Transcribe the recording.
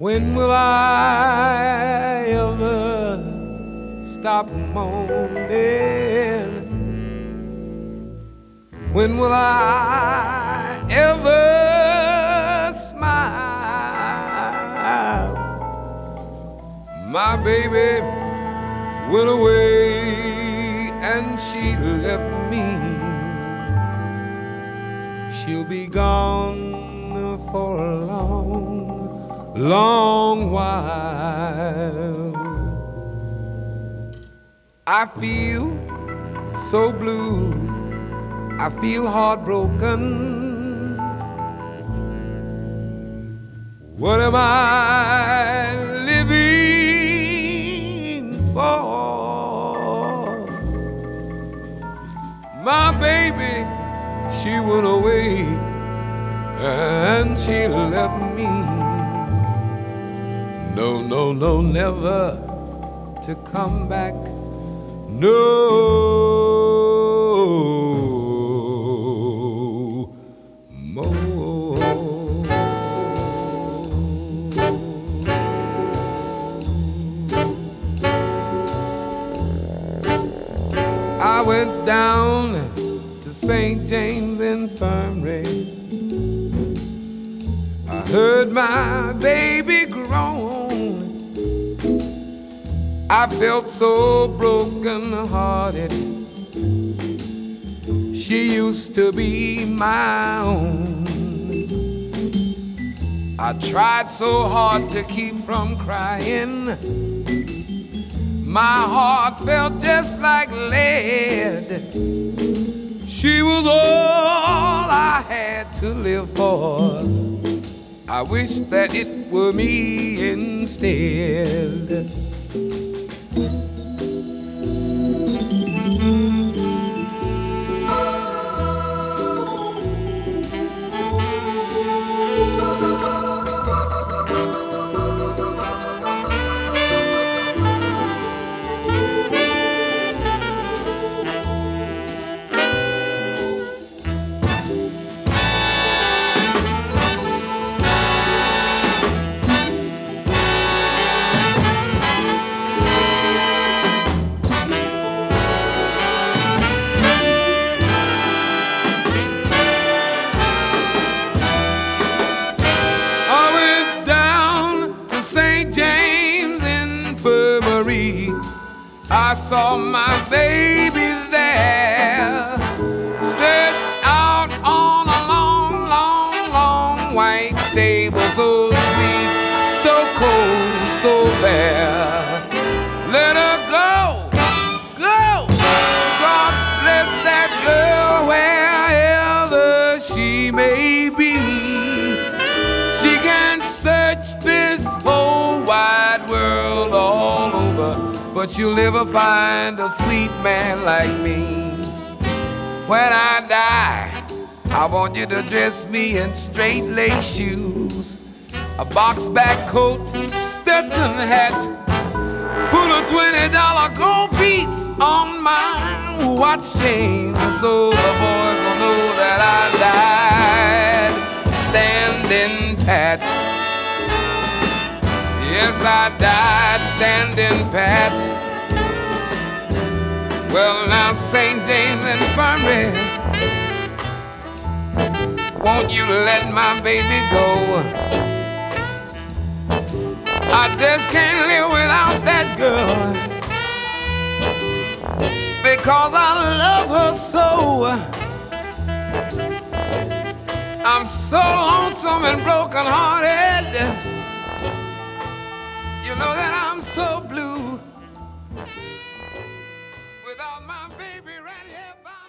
When will I ever stop moaning? When will I ever smile? My baby went away and she left me. She'll be gone for a long, long while. I feel so blue, I feel heartbroken. What am I living for? My baby, she went away and she left me. No, no, no, never to come back. No more. I went down to St. James Infirmary. I heard my baby groan. I felt so broken hearted. She used to be my own. I tried so hard to keep from crying. My heart felt just like lead. She was all I had to live for. I wish that it were me instead. Thank you. I saw my baby there, stretched out on a long, long, long white table, so sweet, so cold, so bare. But you'll never find a sweet man like me. When I die, I want you to dress me in straight lace shoes, a box back coat, Stetson hat, put a twenty dollar gold piece on my watch chain, so the boys will know that I died standing pat. Yes, I died standing pat. Well, now, St. James Infirmary, won't you let my baby go? I just can't live without that girl because I love her so. I'm so lonesome and broken hearted. So blue. Without my baby right here by